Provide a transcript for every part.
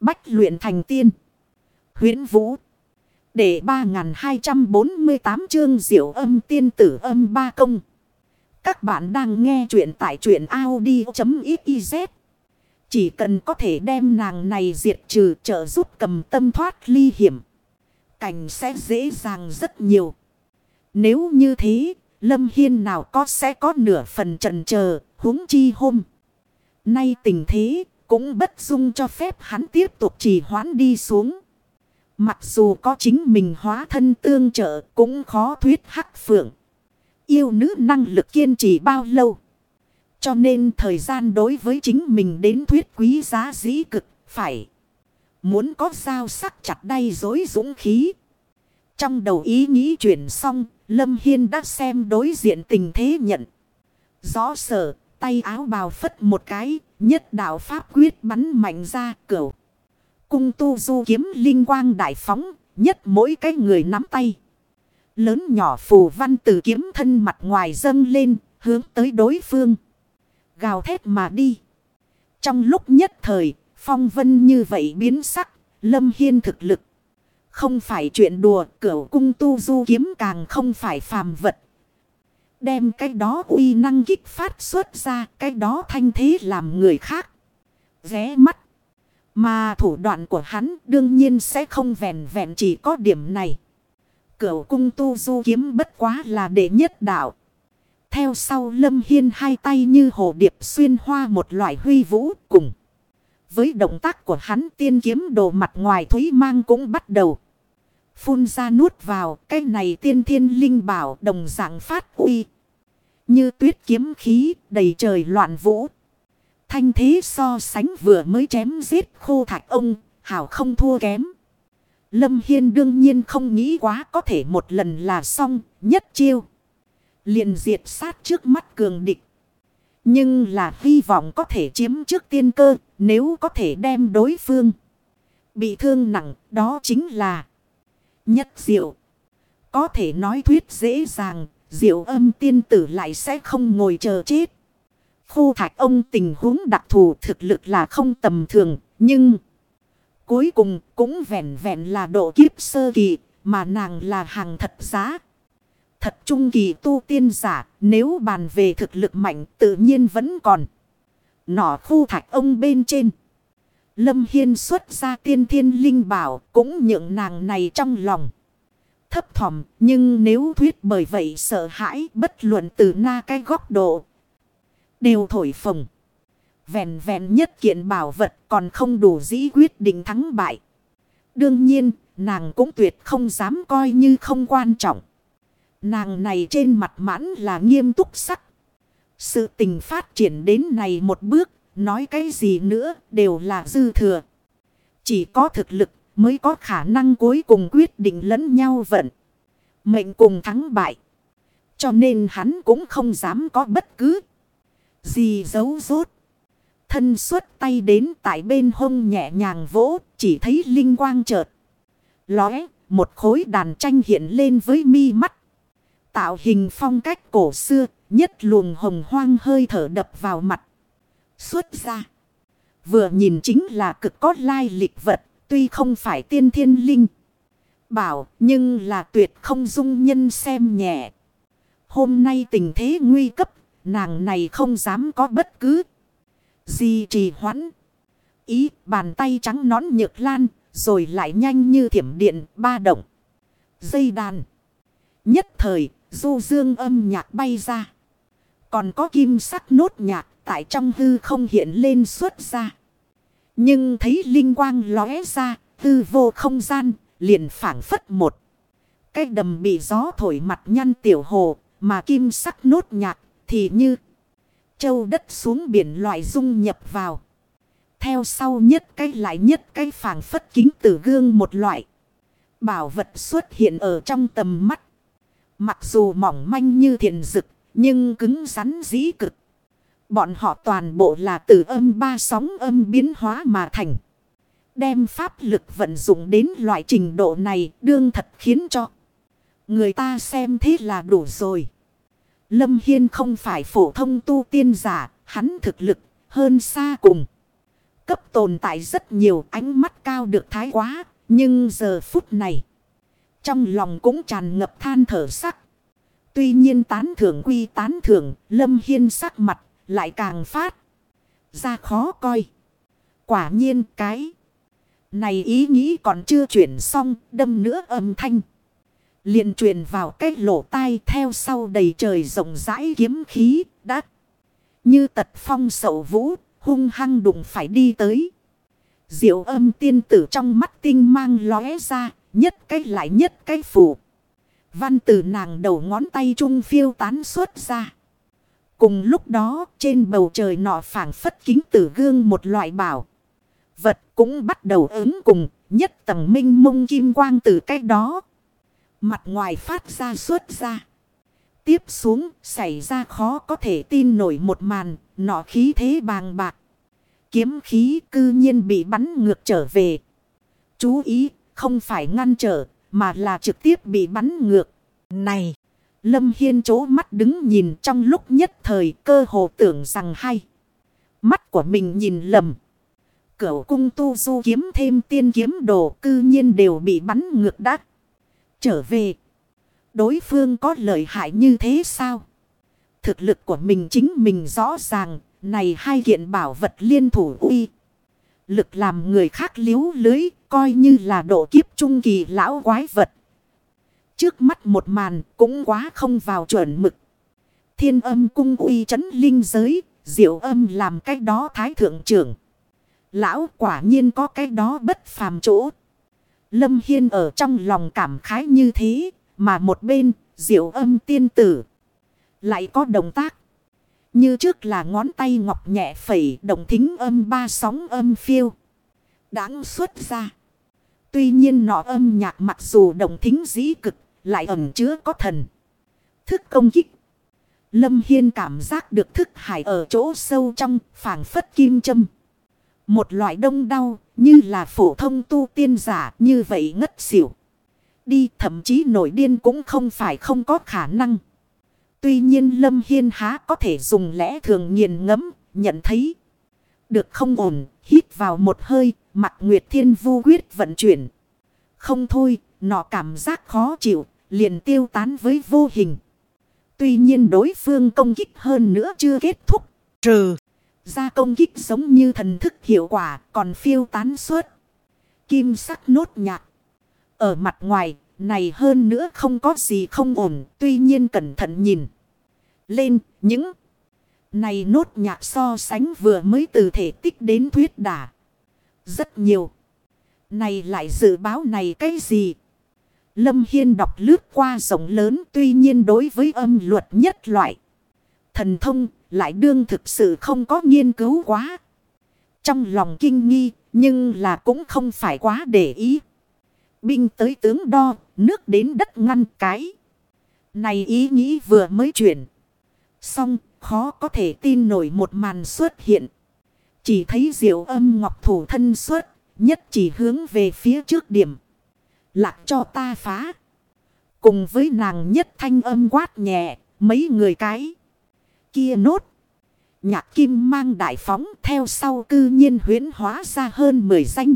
Bách luyện thành tiên. huyễn Vũ. Để 3248 chương diệu âm tiên tử âm ba công. Các bạn đang nghe truyện tại truyện Audi.xyz. Chỉ cần có thể đem nàng này diệt trừ trợ giúp cầm tâm thoát ly hiểm. Cảnh sẽ dễ dàng rất nhiều. Nếu như thế, Lâm Hiên nào có sẽ có nửa phần trần chờ huống chi hôm. Nay tình thế, cũng bất dung cho phép hắn tiếp tục trì hoãn đi xuống. Mặc dù có chính mình hóa thân tương trợ cũng khó thuyết hắc phượng. Yêu nữ năng lực kiên trì bao lâu. Cho nên thời gian đối với chính mình đến thuyết quý giá dĩ cực phải. Muốn có sao sắc chặt đay dối dũng khí. Trong đầu ý nghĩ chuyển xong, Lâm Hiên đã xem đối diện tình thế nhận. Rõ sở, tay áo bào phất một cái, nhất đạo pháp quyết bắn mạnh ra cửu. Cung tu du kiếm linh quang đại phóng, nhất mỗi cái người nắm tay. Lớn nhỏ phù văn từ kiếm thân mặt ngoài dâng lên, hướng tới đối phương. Gào thét mà đi. Trong lúc nhất thời, phong vân như vậy biến sắc, lâm hiên thực lực. Không phải chuyện đùa, cửu cung tu du kiếm càng không phải phàm vật. Đem cái đó uy năng kích phát xuất ra, cái đó thanh thế làm người khác. Ghé mắt. Mà thủ đoạn của hắn đương nhiên sẽ không vẹn vẹn chỉ có điểm này. Cửu cung tu du kiếm bất quá là đệ nhất đạo. Theo sau lâm hiên hai tay như hồ điệp xuyên hoa một loại huy vũ cùng. Với động tác của hắn tiên kiếm đồ mặt ngoài thúy mang cũng bắt đầu. Phun ra nuốt vào cái này tiên thiên linh bảo đồng dạng phát uy. Như tuyết kiếm khí đầy trời loạn vũ. Thanh thế so sánh vừa mới chém giết khô thạch ông, hảo không thua kém. Lâm Hiên đương nhiên không nghĩ quá có thể một lần là xong, nhất chiêu. liền diệt sát trước mắt cường địch. Nhưng là hy vọng có thể chiếm trước tiên cơ, nếu có thể đem đối phương. Bị thương nặng, đó chính là nhất diệu. Có thể nói thuyết dễ dàng, diệu âm tiên tử lại sẽ không ngồi chờ chết. Khu thạch ông tình huống đặc thù thực lực là không tầm thường, nhưng cuối cùng cũng vẹn vẹn là độ kiếp sơ kỳ, mà nàng là hàng thật giá. Thật trung kỳ tu tiên giả, nếu bàn về thực lực mạnh tự nhiên vẫn còn. Nỏ khu thạch ông bên trên. Lâm Hiên xuất ra tiên thiên linh bảo cũng nhượng nàng này trong lòng. Thấp thỏm, nhưng nếu thuyết bởi vậy sợ hãi bất luận từ na cái góc độ. Đều thổi phồng. Vẹn vẹn nhất kiện bảo vật còn không đủ dĩ quyết định thắng bại. Đương nhiên, nàng cũng tuyệt không dám coi như không quan trọng. Nàng này trên mặt mãn là nghiêm túc sắc. Sự tình phát triển đến này một bước Nói cái gì nữa đều là dư thừa. Chỉ có thực lực mới có khả năng cuối cùng quyết định lẫn nhau vận. Mệnh cùng thắng bại. Cho nên hắn cũng không dám có bất cứ gì giấu rốt. Thân xuất tay đến tại bên hông nhẹ nhàng vỗ, chỉ thấy linh quang chợt. Lóe, một khối đàn tranh hiện lên với mi mắt. Tạo hình phong cách cổ xưa, nhất luồng hồng hoang hơi thở đập vào mặt xuất ra. Vừa nhìn chính là cực có lai lịch vật, tuy không phải tiên thiên linh. Bảo, nhưng là tuyệt không dung nhân xem nhẹ. Hôm nay tình thế nguy cấp, nàng này không dám có bất cứ gì trì hoãn. Ý bàn tay trắng nón nhược lan, rồi lại nhanh như thiểm điện ba động. Dây đàn. Nhất thời, du dương âm nhạc bay ra. Còn có kim sắc nốt nhạc tại trong hư không hiện lên xuất ra. Nhưng thấy linh quang lóe ra, tư vô không gian, liền phản phất một. Cái đầm bị gió thổi mặt nhăn tiểu hồ, mà kim sắc nốt nhạt thì như châu đất xuống biển loại dung nhập vào. Theo sau nhất cái lại nhất cái phản phất kính tử gương một loại. Bảo vật xuất hiện ở trong tầm mắt. Mặc dù mỏng manh như thiền dực, nhưng cứng rắn dĩ cực. Bọn họ toàn bộ là từ âm ba sóng âm biến hóa mà thành. Đem pháp lực vận dụng đến loại trình độ này đương thật khiến cho người ta xem thế là đủ rồi. Lâm Hiên không phải phổ thông tu tiên giả, hắn thực lực hơn xa cùng. cấp tồn tại rất nhiều ánh mắt cao được thái quá. Nhưng giờ phút này. Trong lòng cũng tràn ngập than thở sắc. Tuy nhiên tán thưởng quy tán thưởng. Lâm Hiên sắc mặt lại càng phát. Ra khó coi. Quả nhiên cái. Này ý nghĩ còn chưa chuyển xong. Đâm nữa âm thanh. liền truyền vào cái lỗ tai theo sau đầy trời rộng rãi kiếm khí. Đã. Như tật phong sậu vũ. Hung hăng đụng phải đi tới. Diệu âm tiên tử trong mắt tinh mang lóe ra. Nhất cái lại nhất cái phủ. Văn từ nàng đầu ngón tay trung phiêu tán xuất ra. Cùng lúc đó, trên bầu trời nọ phảng phất kính tử gương một loại bảo. Vật cũng bắt đầu ứng cùng, nhất tầng minh mông kim quang từ cách đó. Mặt ngoài phát ra suốt ra. Tiếp xuống, xảy ra khó có thể tin nổi một màn, nọ khí thế bàng bạc. Kiếm khí cư nhiên bị bắn ngược trở về. Chú ý, không phải ngăn trở, mà là trực tiếp bị bắn ngược. Này! Lâm Hiên chố mắt đứng nhìn trong lúc nhất thời cơ hồ tưởng rằng hay. Mắt của mình nhìn lầm. Cửu cung tu du kiếm thêm tiên kiếm đồ cư nhiên đều bị bắn ngược đắt. Trở về. Đối phương có lợi hại như thế sao? Thực lực của mình chính mình rõ ràng. Này hai kiện bảo vật liên thủ uy. Lực làm người khác liếu lưới. Coi như là độ kiếp trung kỳ lão quái vật. Trước mắt một màn cũng quá không vào chuẩn mực. Thiên âm cung uy chấn linh giới, diệu âm làm cái đó thái thượng trưởng. Lão quả nhiên có cái đó bất phàm chỗ. Lâm Hiên ở trong lòng cảm khái như thế, mà một bên, diệu âm tiên tử. Lại có động tác. Như trước là ngón tay ngọc nhẹ phẩy động thính âm ba sóng âm phiêu. Đáng xuất ra. Tuy nhiên nọ âm nhạc mặc dù động thính dĩ cực lại ẩn chứa có thần. Thức công kích. Lâm Hiên cảm giác được thức hải ở chỗ sâu trong phảng phất kim châm. Một loại đông đau như là phổ thông tu tiên giả như vậy ngất xỉu. Đi thậm chí nổi điên cũng không phải không có khả năng. Tuy nhiên Lâm Hiên há có thể dùng lẽ thường nghiền ngẫm nhận thấy. Được không ổn, hít vào một hơi, mặt Nguyệt Thiên Vu quyết vận chuyển. Không thôi, nọ cảm giác khó chịu, liền tiêu tán với vô hình. Tuy nhiên đối phương công kích hơn nữa chưa kết thúc. Trừ ra công kích giống như thần thức hiệu quả còn phiêu tán suốt. Kim sắc nốt nhạc. Ở mặt ngoài này hơn nữa không có gì không ổn. Tuy nhiên cẩn thận nhìn. Lên những này nốt nhạc so sánh vừa mới từ thể tích đến thuyết đả. Rất nhiều. Này lại dự báo này cái gì? Lâm Hiên đọc lướt qua rộng lớn tuy nhiên đối với âm luật nhất loại. Thần thông lại đương thực sự không có nghiên cứu quá. Trong lòng kinh nghi nhưng là cũng không phải quá để ý. Binh tới tướng đo, nước đến đất ngăn cái. Này ý nghĩ vừa mới chuyển. Xong, khó có thể tin nổi một màn xuất hiện. Chỉ thấy diệu âm ngọc thủ thân xuất, nhất chỉ hướng về phía trước điểm. Lạc cho ta phá. Cùng với nàng nhất thanh âm quát nhẹ, mấy người cái. Kia nốt. Nhạc kim mang đại phóng theo sau cư nhiên huyến hóa ra hơn 10 danh.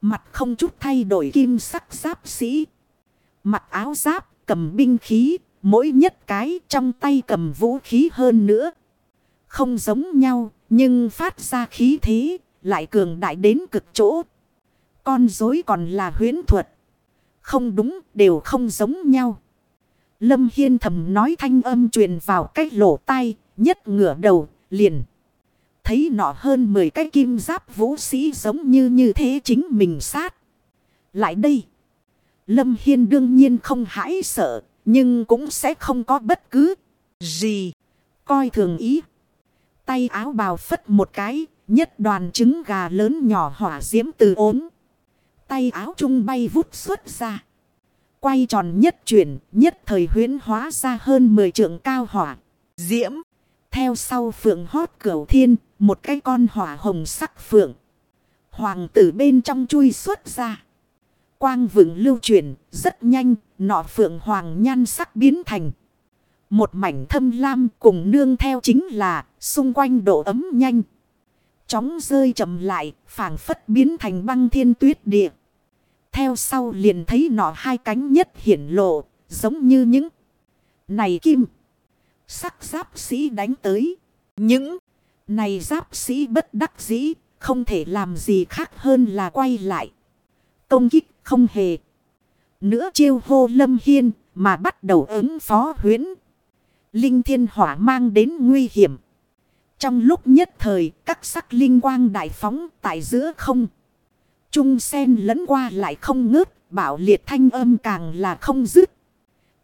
Mặt không chút thay đổi kim sắc giáp sĩ. Mặt áo giáp, cầm binh khí, mỗi nhất cái trong tay cầm vũ khí hơn nữa. Không giống nhau, nhưng phát ra khí thế, lại cường đại đến cực chỗ. Con dối còn là huyến thuật. Không đúng, đều không giống nhau. Lâm Hiên thầm nói thanh âm truyền vào cách lỗ tai, nhất ngửa đầu, liền. Thấy nọ hơn 10 cái kim giáp vũ sĩ giống như như thế chính mình sát. Lại đây. Lâm Hiên đương nhiên không hãi sợ, nhưng cũng sẽ không có bất cứ gì. Coi thường ý. Tay áo bào phất một cái, nhất đoàn trứng gà lớn nhỏ hỏa diễm từ ốm. Tay áo trung bay vút xuất ra. Quay tròn nhất chuyển, nhất thời huyến hóa ra hơn 10 trượng cao hỏa. Diễm. Theo sau phượng hót cửu thiên, một cái con hỏa hồng sắc phượng. Hoàng tử bên trong chui xuất ra. Quang vững lưu chuyển, rất nhanh, nọ phượng hoàng nhan sắc biến thành. Một mảnh thâm lam cùng nương theo chính là xung quanh độ ấm nhanh. Chóng rơi chậm lại, phảng phất biến thành băng thiên tuyết địa. Theo sau liền thấy nọ hai cánh nhất hiển lộ, giống như những này kim. Sắc giáp sĩ đánh tới. Những này giáp sĩ bất đắc dĩ, không thể làm gì khác hơn là quay lại. Công kích không hề. Nữa chiêu hô lâm hiên mà bắt đầu ứng phó huyến. Linh thiên hỏa mang đến nguy hiểm. Trong lúc nhất thời, các sắc linh quang đại phóng tại giữa không. Trung sen lẫn qua lại không ngớt. Bảo liệt thanh âm càng là không dứt.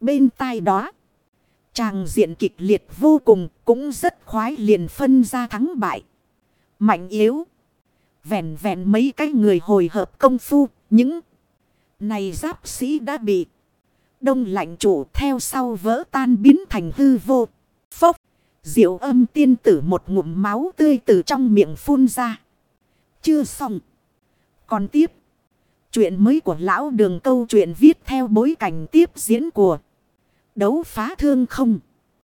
Bên tai đó. chàng diện kịch liệt vô cùng cũng rất khoái liền phân ra thắng bại. Mạnh yếu. Vẹn vẹn mấy cái người hồi hợp công phu. Những này giáp sĩ đã bị. Đông lạnh chủ theo sau vỡ tan biến thành hư vô. Phốc. Diệu âm tiên tử một ngụm máu tươi từ trong miệng phun ra. Chưa xong. Còn tiếp. Chuyện mới của lão đường câu chuyện viết theo bối cảnh tiếp diễn của đấu phá thương không.